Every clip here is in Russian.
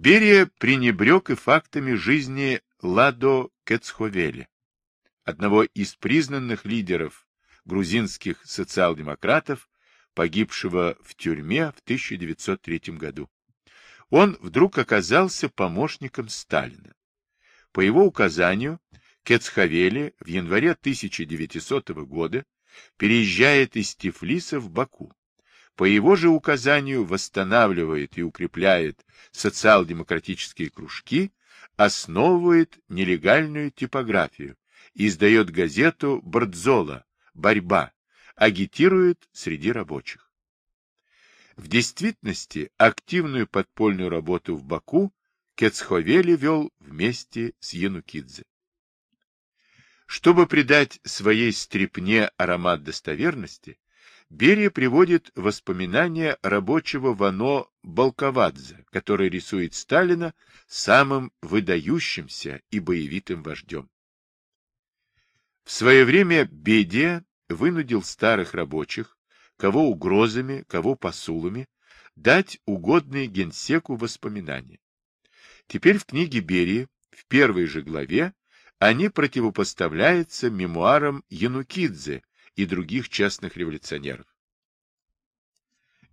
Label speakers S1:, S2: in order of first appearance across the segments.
S1: Берия пренебрег и фактами жизни Ладо Кецховели, одного из признанных лидеров грузинских социал-демократов, погибшего в тюрьме в 1903 году. Он вдруг оказался помощником Сталина. По его указанию Кецховели в январе 1900 года переезжает из Тифлиса в Баку. По его же указанию восстанавливает и укрепляет социал-демократические кружки, основывает нелегальную типографию, издает газету «Бардзола» «Борьба», агитирует среди рабочих. В действительности активную подпольную работу в Баку Кецховели вел вместе с Янукидзе. Чтобы придать своей стрипне аромат достоверности, Берия приводит воспоминания рабочего Вано Балковадзе, который рисует Сталина самым выдающимся и боевитым вождем. В свое время Бедия вынудил старых рабочих, кого угрозами, кого посулами, дать угодные генсеку воспоминания. Теперь в книге Берии, в первой же главе, они противопоставляются мемуарам Янукидзе и других частных революционеров.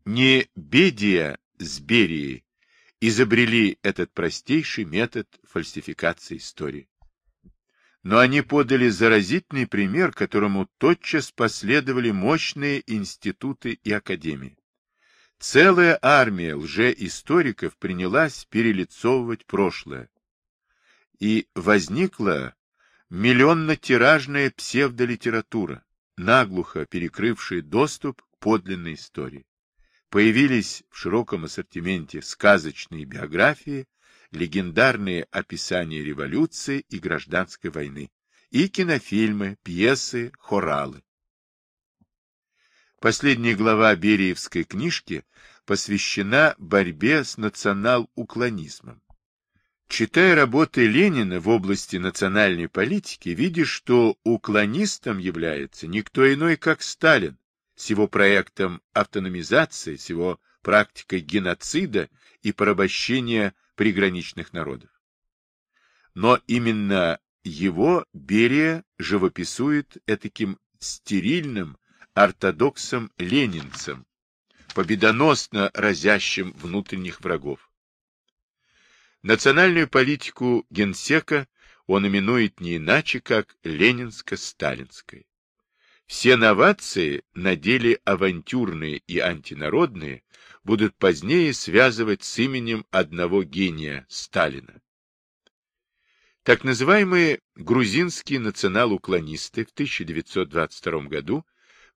S1: Не Бедия с Берией изобрели этот простейший метод фальсификации истории. Но они подали заразительный пример, которому тотчас последовали мощные институты и академии. Целая армия лжеисториков принялась перелицовывать прошлое, и возникла миллионно-тиражная псевдолитература, наглухо перекрывшая доступ к подлинной истории. Появились в широком ассортименте сказочные биографии, легендарные описания революции и гражданской войны, и кинофильмы, пьесы, хоралы. Последняя глава Бериевской книжки посвящена борьбе с национал-уклонизмом. Читая работы Ленина в области национальной политики, видишь, что уклонистом является никто иной, как Сталин, с его проектом автономизации, с его практикой геноцида и порабощения приграничных народов. Но именно его Берия живописует этаким стерильным ортодоксом-ленинцем, победоносно разящим внутренних врагов. Национальную политику генсека он именует не иначе, как ленинско-сталинской. Все новации на деле авантюрные и антинародные будут позднее связывать с именем одного гения Сталина. Так называемые грузинские национал-уклонисты в 1922 году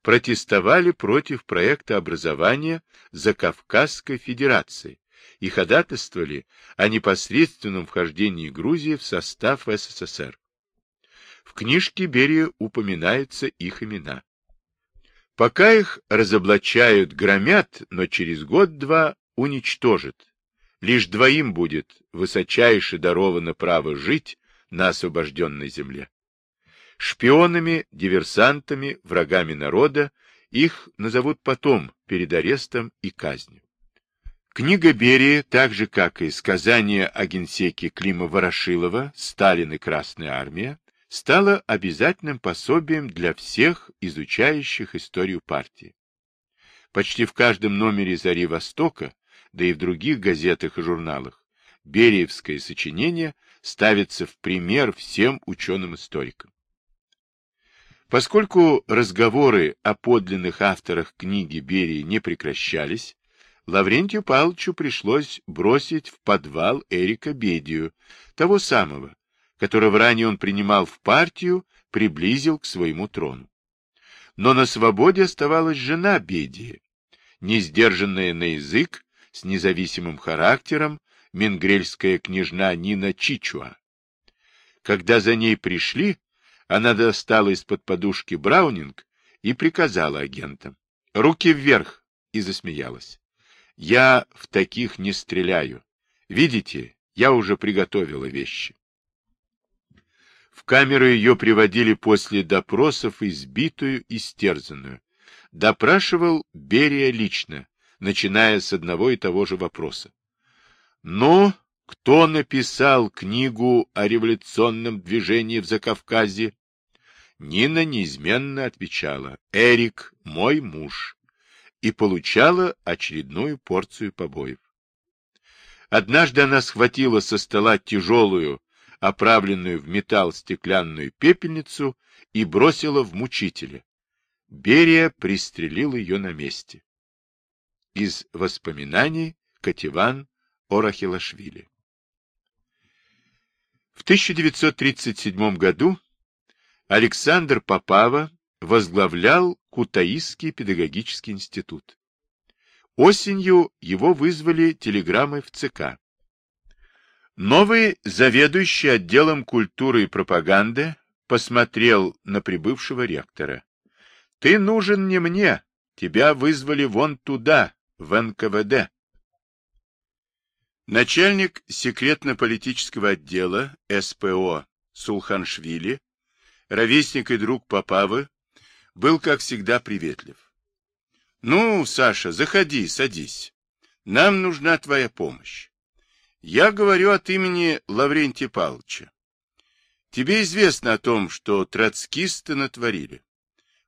S1: протестовали против проекта образования Закавказской Федерации, и ходатайствовали о непосредственном вхождении Грузии в состав СССР. В книжке Берия упоминаются их имена. Пока их разоблачают, громят, но через год-два уничтожат. Лишь двоим будет высочайше даровано право жить на освобожденной земле. Шпионами, диверсантами, врагами народа их назовут потом, перед арестом и казнью. Книга Берии, так же как и сказание о генсеке Клима Ворошилова «Сталин и Красная Армия», стала обязательным пособием для всех изучающих историю партии. Почти в каждом номере «Зари Востока», да и в других газетах и журналах, Бериевское сочинение ставится в пример всем ученым-историкам. Поскольку разговоры о подлинных авторах книги Берии не прекращались, Лаврентию Павловичу пришлось бросить в подвал Эрика Бедию, того самого, которого ранее он принимал в партию, приблизил к своему трону. Но на свободе оставалась жена Бедии, несдержанная на язык, с независимым характером, менгрельская княжна Нина Чичуа. Когда за ней пришли, она достала из-под подушки Браунинг и приказала агентам «Руки вверх!» и засмеялась. Я в таких не стреляю. Видите, я уже приготовила вещи. В камеру ее приводили после допросов избитую и стерзанную. Допрашивал Берия лично, начиная с одного и того же вопроса. — Ну, кто написал книгу о революционном движении в Закавказье? Нина неизменно отвечала «Эрик, мой муж» и получала очередную порцию побоев. Однажды она схватила со стола тяжелую, оправленную в металл стеклянную пепельницу и бросила в мучителя. Берия пристрелил ее на месте. Из воспоминаний Кативан Орахилашвили В 1937 году Александр Попава возглавлял Кутаисский педагогический институт. Осенью его вызвали телеграммой в ЦК. Новый заведующий отделом культуры и пропаганды посмотрел на прибывшего ректора. — Ты нужен не мне, тебя вызвали вон туда, в НКВД. Начальник секретно-политического отдела СПО Сулханшвили ровесник и друг Попавы, был, как всегда, приветлив. — Ну, Саша, заходи, садись. Нам нужна твоя помощь. Я говорю от имени Лаврентия Павловича. Тебе известно о том, что троцкисты натворили.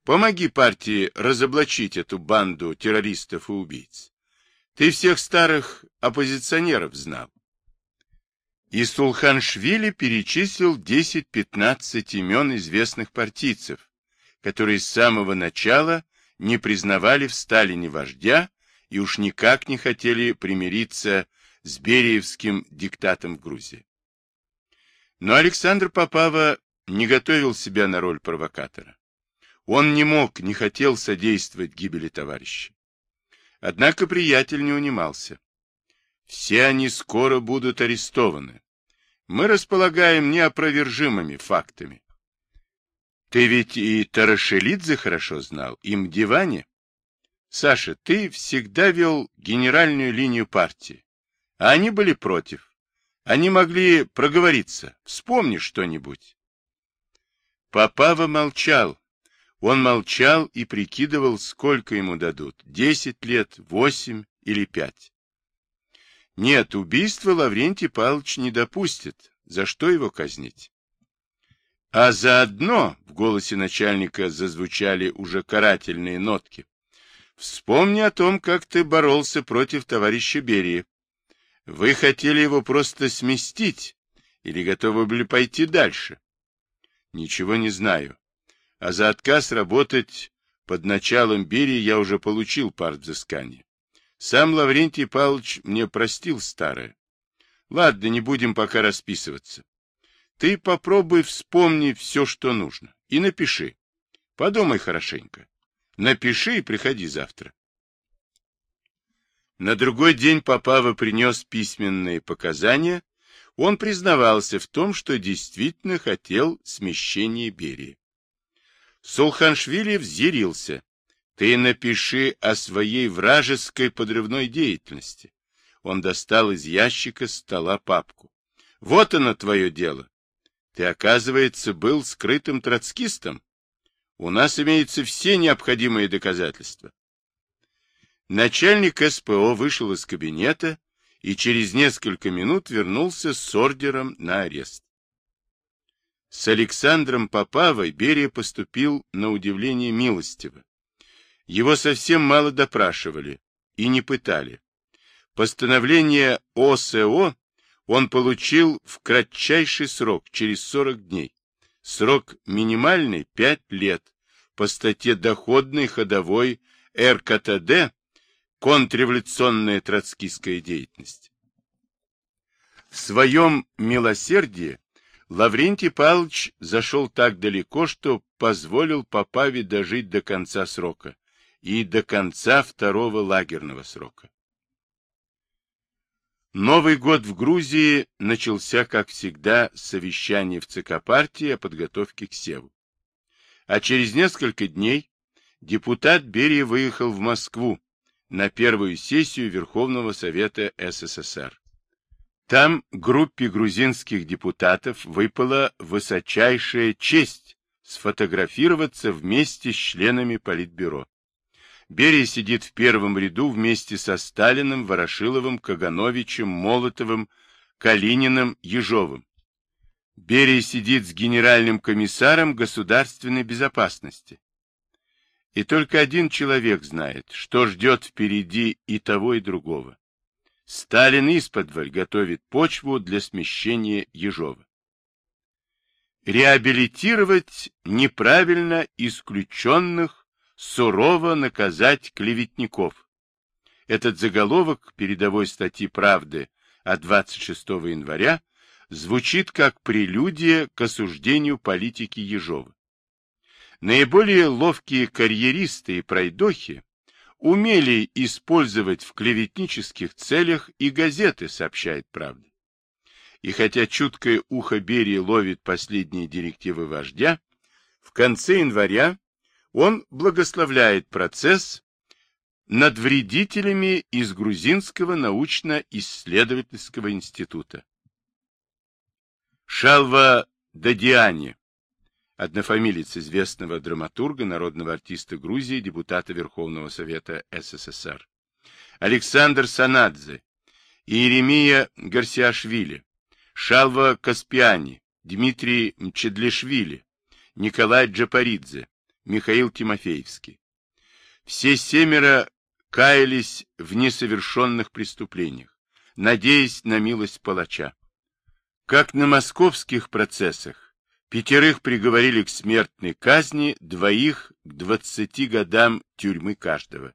S1: Помоги партии разоблачить эту банду террористов и убийц. Ты всех старых оппозиционеров знал. И Сулханшвили перечислил 10-15 имен известных партийцев, которые с самого начала не признавали в Сталине вождя и уж никак не хотели примириться с Бериевским диктатом в Грузии. Но Александр Попава не готовил себя на роль провокатора. Он не мог, не хотел содействовать гибели товарища. Однако приятель не унимался. Все они скоро будут арестованы. Мы располагаем неопровержимыми фактами. Ты ведь и Тарашелидзе хорошо знал, и Мдивани. Саша, ты всегда вел генеральную линию партии, а они были против. Они могли проговориться. Вспомни что-нибудь. Папава молчал. Он молчал и прикидывал, сколько ему дадут. Десять лет, восемь или пять. Нет, убийства Лаврентий Павлович не допустит. За что его казнить? А заодно в голосе начальника зазвучали уже карательные нотки. Вспомни о том, как ты боролся против товарища Берии. Вы хотели его просто сместить или готовы были пойти дальше? Ничего не знаю. А за отказ работать под началом Берии я уже получил пар взыскания. Сам Лаврентий Павлович мне простил старое. Ладно, не будем пока расписываться. Ты попробуй вспомни все, что нужно, и напиши. Подумай хорошенько. Напиши и приходи завтра. На другой день Попава принес письменные показания. Он признавался в том, что действительно хотел смещения Берии. Сулханшвили взъярился. Ты напиши о своей вражеской подрывной деятельности. Он достал из ящика стола папку. Вот оно твое дело. Ты, оказывается, был скрытым троцкистом. У нас имеются все необходимые доказательства. Начальник СПО вышел из кабинета и через несколько минут вернулся с ордером на арест. С Александром Попавой Берия поступил на удивление милостиво. Его совсем мало допрашивали и не пытали. Постановление ОСО он получил в кратчайший срок, через 40 дней. Срок минимальный – 5 лет. По статье доходной ходовой РКТД «Контрреволюционная троцкистская деятельность». В своем милосердии Лаврентий Павлович зашел так далеко, что позволил Попаве дожить до конца срока и до конца второго лагерного срока. Новый год в Грузии начался, как всегда, с совещания в ЦК партии о подготовке к Севу. А через несколько дней депутат Берия выехал в Москву на первую сессию Верховного Совета СССР. Там группе грузинских депутатов выпала высочайшая честь сфотографироваться вместе с членами Политбюро. Берия сидит в первом ряду вместе со Сталиным, Ворошиловым, Кагановичем, Молотовым, Калининым, Ежовым. Берия сидит с генеральным комиссаром государственной безопасности. И только один человек знает, что ждет впереди и того, и другого. Сталин исподволь готовит почву для смещения Ежова. Реабилитировать неправильно исключенных, сурово наказать клеветников. Этот заголовок передовой статьи «Правды» от 26 января звучит как прелюдия к осуждению политики Ежова. Наиболее ловкие карьеристы и пройдохи умели использовать в клеветнических целях и газеты, сообщает правда. И хотя чуткое ухо Берии ловит последние директивы вождя, в конце января он благословляет процесс над вредителями из Грузинского научно-исследовательского института. Шалва Дадиани, однофамилец известного драматурга, народного артиста Грузии, депутата Верховного Совета СССР. Александр Санадзе, Иеремия Гарсиашвили, Шалва Каспиани, Дмитрий Мчедлишвили, Николай Джапаридзе, Михаил Тимофеевский. Все семеро каялись в несовершенных преступлениях, надеясь на милость палача. Как на московских процессах, пятерых приговорили к смертной казни, двоих к двадцати годам тюрьмы каждого.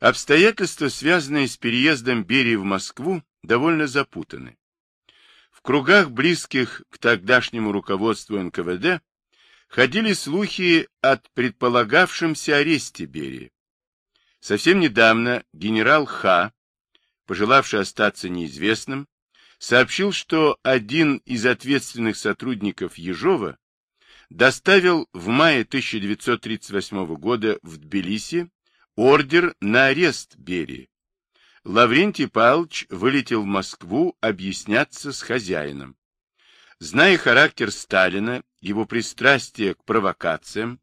S1: Обстоятельства, связанные с переездом Берии в Москву, довольно запутаны. В кругах, близких к тогдашнему руководству НКВД, ходили слухи от предполагавшемся аресте Берии. Совсем недавно генерал Х, пожелавший остаться неизвестным, сообщил, что один из ответственных сотрудников Ежова доставил в мае 1938 года в Тбилиси ордер на арест Берии. Лаврентий Павлович вылетел в Москву объясняться с хозяином. Зная характер Сталина, его пристрастие к провокациям,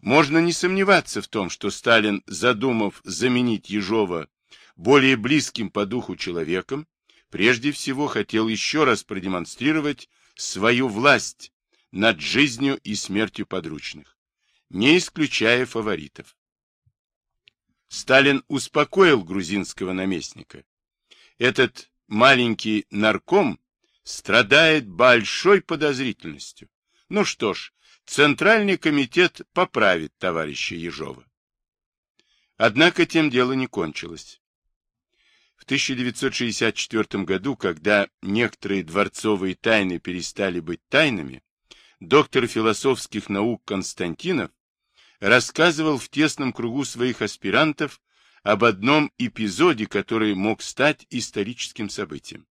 S1: можно не сомневаться в том, что Сталин, задумав заменить Ежова более близким по духу человеком, прежде всего хотел еще раз продемонстрировать свою власть над жизнью и смертью подручных, не исключая фаворитов. Сталин успокоил грузинского наместника. Этот маленький нарком страдает большой подозрительностью. Ну что ж, Центральный комитет поправит товарища Ежова. Однако тем дело не кончилось. В 1964 году, когда некоторые дворцовые тайны перестали быть тайнами, доктор философских наук Константинов рассказывал в тесном кругу своих аспирантов об одном эпизоде, который мог стать историческим событием.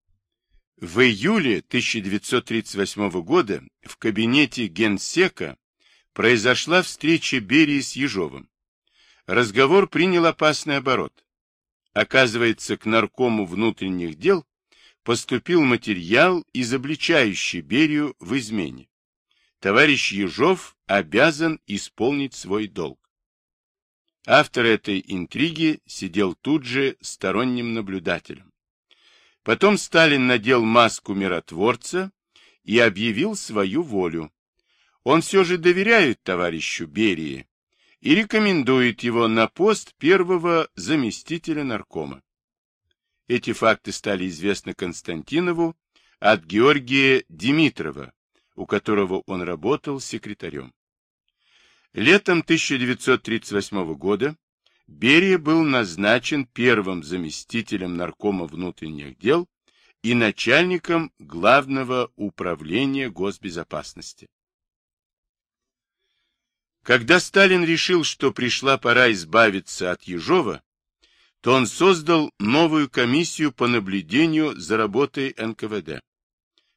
S1: В июле 1938 года в кабинете генсека произошла встреча Берии с Ежовым. Разговор принял опасный оборот. Оказывается, к наркому внутренних дел поступил материал, изобличающий Берию в измене. Товарищ Ежов обязан исполнить свой долг. Автор этой интриги сидел тут же сторонним наблюдателем. Потом Сталин надел маску миротворца и объявил свою волю. Он все же доверяет товарищу Берии и рекомендует его на пост первого заместителя наркома. Эти факты стали известны Константинову от Георгия Димитрова, у которого он работал секретарем. Летом 1938 года Берия был назначен первым заместителем наркома внутренних дел и начальником Главного управления госбезопасности. Когда Сталин решил, что пришла пора избавиться от Ежова, то он создал новую комиссию по наблюдению за работой НКВД.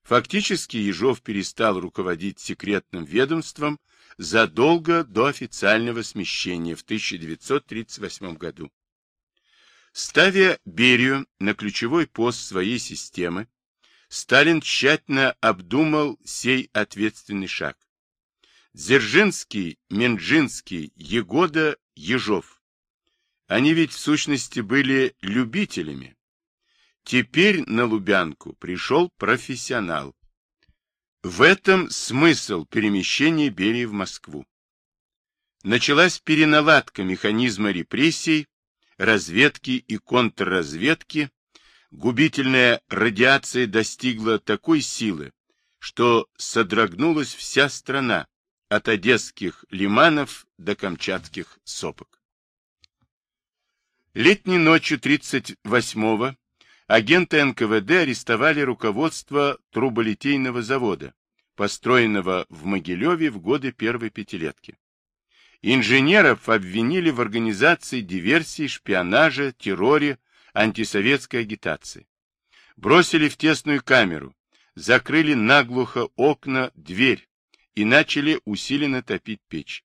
S1: Фактически Ежов перестал руководить секретным ведомством задолго до официального смещения в 1938 году. Ставя Берию на ключевой пост своей системы, Сталин тщательно обдумал сей ответственный шаг. Дзержинский, Менджинский, Егода, Ежов. Они ведь в сущности были любителями. Теперь на Лубянку пришел профессионал. В этом смысл перемещения Берии в Москву. Началась переналадка механизма репрессий, разведки и контрразведки, губительная радиация достигла такой силы, что содрогнулась вся страна, от одесских лиманов до камчатских сопок. Летней ночью 38-го агенты НКВД арестовали руководство труболитейного завода, построенного в Могилеве в годы первой пятилетки. Инженеров обвинили в организации диверсий, шпионажа, терроре, антисоветской агитации. Бросили в тесную камеру, закрыли наглухо окна, дверь и начали усиленно топить печь.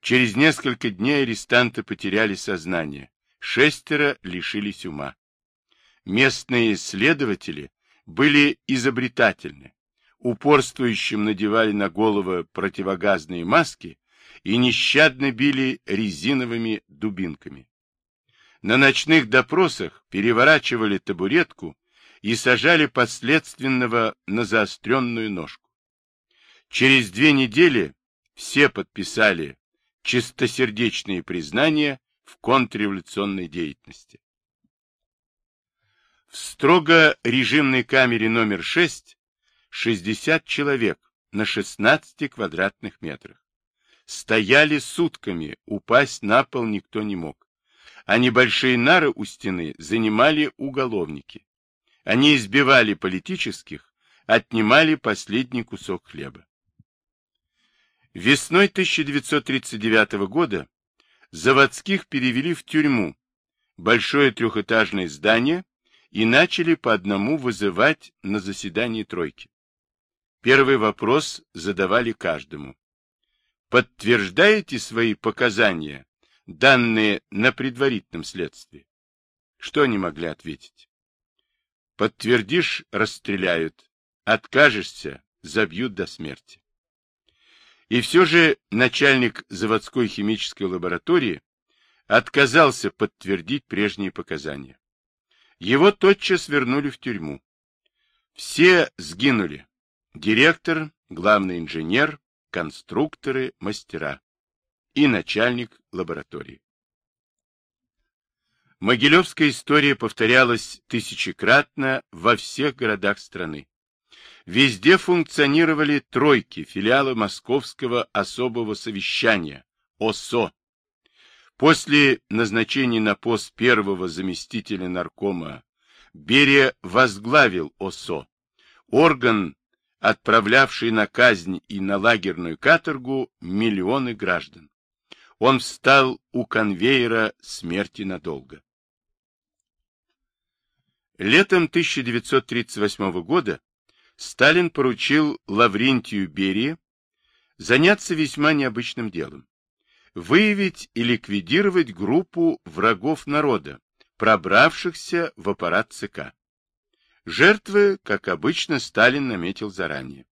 S1: Через несколько дней арестанты потеряли сознание, шестеро лишились ума. Местные следователи были изобретательны, упорствующим надевали на головы противогазные маски и нещадно били резиновыми дубинками. На ночных допросах переворачивали табуретку и сажали подследственного на заостренную ножку. Через две недели все подписали чистосердечные признания в контрреволюционной деятельности. Строго режимной камере номер 6 60 человек на 16 квадратных метрах. Стояли сутками, упасть на пол никто не мог. А небольшие нары у стены занимали уголовники. Они избивали политических, отнимали последний кусок хлеба. Весной 1939 года заводских перевели в тюрьму, большое трехэтажное здание, и начали по одному вызывать на заседание тройки. Первый вопрос задавали каждому подтверждаете свои показания, данные на предварительном следствии? Что они могли ответить? Подтвердишь – расстреляют, откажешься – забьют до смерти. И все же начальник заводской химической лаборатории отказался подтвердить прежние показания. Его тотчас вернули в тюрьму. Все сгинули. Директор, главный инженер, конструкторы, мастера и начальник лаборатории. Могилевская история повторялась тысячекратно во всех городах страны. Везде функционировали тройки, филиалы Московского особого совещания, ОСО. После назначения на пост первого заместителя наркома Берия возглавил ОСО, орган отправлявший на казнь и на лагерную каторгу миллионы граждан. Он встал у конвейера смерти надолго. Летом 1938 года Сталин поручил Лаврентию Берии заняться весьма необычным делом – выявить и ликвидировать группу врагов народа, пробравшихся в аппарат ЦК. Жертвы, как обычно, Сталин наметил заранее.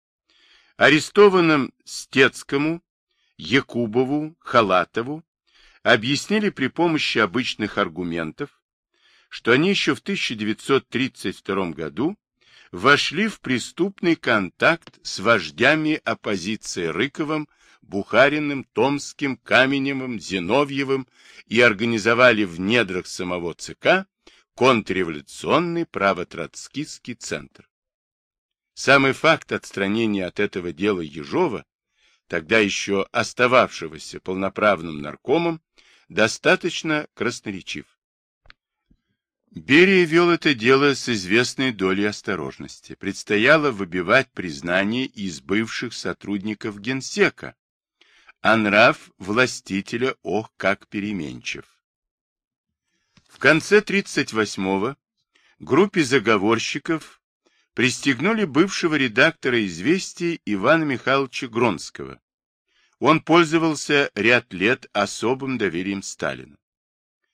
S1: Арестованным Стецкому, Якубову, Халатову объяснили при помощи обычных аргументов, что они еще в 1932 году вошли в преступный контакт с вождями оппозиции Рыковым, Бухариным, Томским, Каменевым, Зиновьевым и организовали в недрах самого ЦК контрреволюционный правотроцкистский центр. Самый факт отстранения от этого дела Ежова, тогда еще остававшегося полноправным наркомом, достаточно красноречив. Берия вел это дело с известной долей осторожности. Предстояло выбивать признание из бывших сотрудников генсека, а нрав властителя ох как переменчив конце 38-го группе заговорщиков пристегнули бывшего редактора «Известий» Ивана Михайловича Гронского. Он пользовался ряд лет особым доверием Сталина.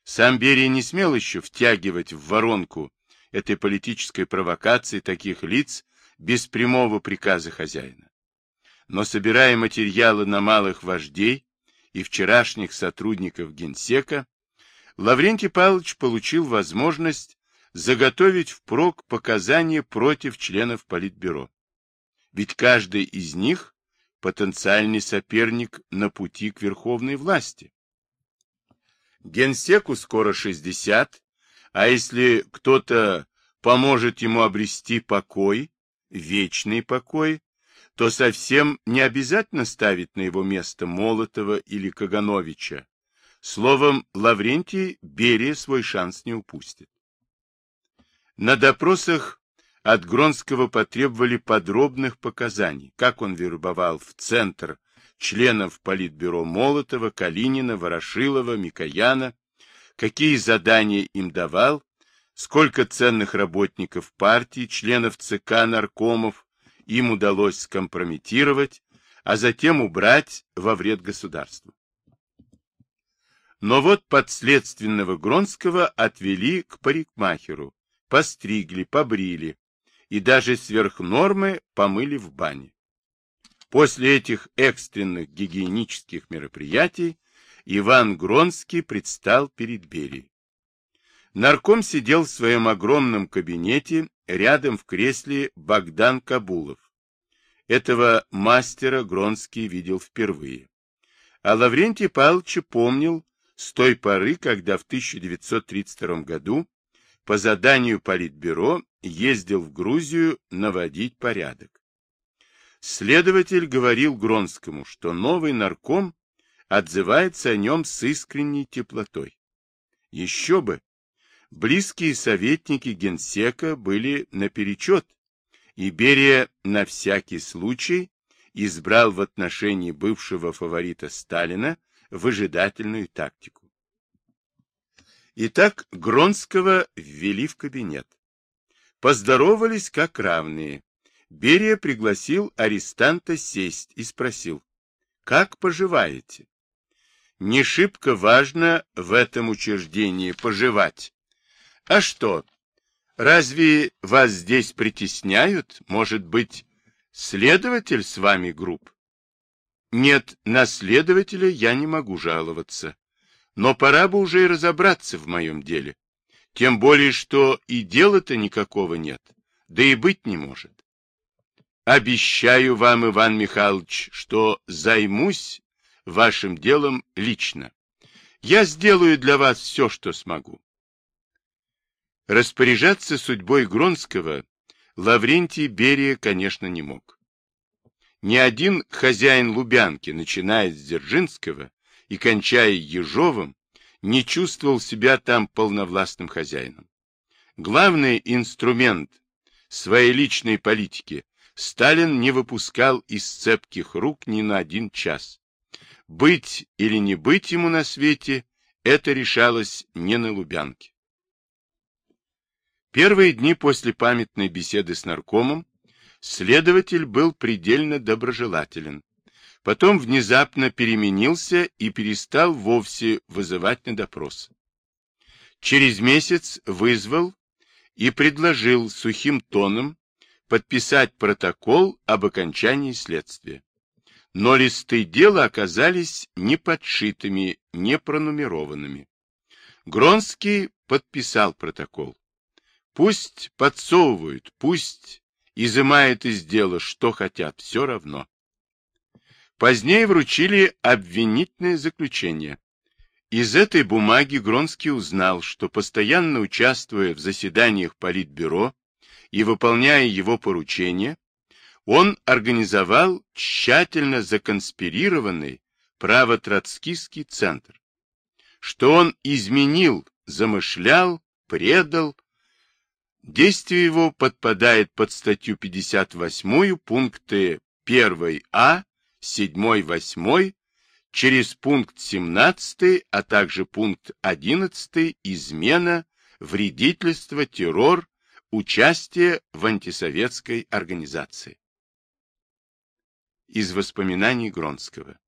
S1: Сам Берия не смел еще втягивать в воронку этой политической провокации таких лиц без прямого приказа хозяина. Но собирая материалы на малых вождей и вчерашних сотрудников Генсека, Лаврентий Павлович получил возможность заготовить впрок показания против членов Политбюро. Ведь каждый из них потенциальный соперник на пути к верховной власти. Генсеку скоро 60, а если кто-то поможет ему обрести покой, вечный покой, то совсем не обязательно ставить на его место Молотова или Кагановича. Словом, Лаврентий Берия свой шанс не упустит. На допросах от Гронского потребовали подробных показаний, как он вербовал в Центр членов Политбюро Молотова, Калинина, Ворошилова, Микояна, какие задания им давал, сколько ценных работников партии, членов ЦК, наркомов им удалось скомпрометировать, а затем убрать во вред государству. Но вот подследственного Гронского отвели к парикмахеру, постригли, побрили и даже сверх нормы помыли в бане. После этих экстренных гигиенических мероприятий Иван Гронский предстал перед Берией. Нарком сидел в своем огромном кабинете, рядом в кресле Богдан Кабулов. Этого мастера Гронский видел впервые. А Лаврентий Павлович помнил с той поры, когда в 1932 году по заданию Политбюро ездил в Грузию наводить порядок. Следователь говорил Гронскому, что новый нарком отзывается о нем с искренней теплотой. Еще бы! Близкие советники генсека были наперечет, и Берия на всякий случай избрал в отношении бывшего фаворита Сталина выжидательную тактику. Итак, Гронского ввели в кабинет. Поздоровались как равные. Берия пригласил арестанта сесть и спросил, «Как поживаете?» «Не шибко важно в этом учреждении поживать. А что, разве вас здесь притесняют? Может быть, следователь с вами групп?» «Нет, на следователя я не могу жаловаться. Но пора бы уже и разобраться в моем деле. Тем более, что и дела-то никакого нет, да и быть не может. Обещаю вам, Иван Михайлович, что займусь вашим делом лично. Я сделаю для вас все, что смогу. Распоряжаться судьбой Гронского Лаврентий Берия, конечно, не мог. Ни один хозяин Лубянки, начиная с Дзержинского и кончая Ежовым, не чувствовал себя там полновластным хозяином. Главный инструмент своей личной политики Сталин не выпускал из цепких рук ни на один час. Быть или не быть ему на свете, это решалось не на Лубянке. Первые дни после памятной беседы с наркомом следователь был предельно доброжелателен. Потом внезапно переменился и перестал вовсе вызывать на допрос. Через месяц вызвал и предложил сухим тоном подписать протокол об окончании следствия. Но листы дела оказались не подшитыми, не пронумерованными. Гронский подписал протокол. Пусть подсовывают, пусть изымают из дела, что хотят, все равно. Позднее вручили обвинительное заключение. Из этой бумаги Гронский узнал, что, постоянно участвуя в заседаниях Политбюро, и выполняя его поручения, он организовал тщательно законспирированный право-троцкистский центр, что он изменил, замышлял, предал. Действие его подпадает под статью 58 пункты 1а, 7, 8, через пункт 17, а также пункт 11 измена, вредительство, террор, Участие в антисоветской организации. Из воспоминаний Гронского.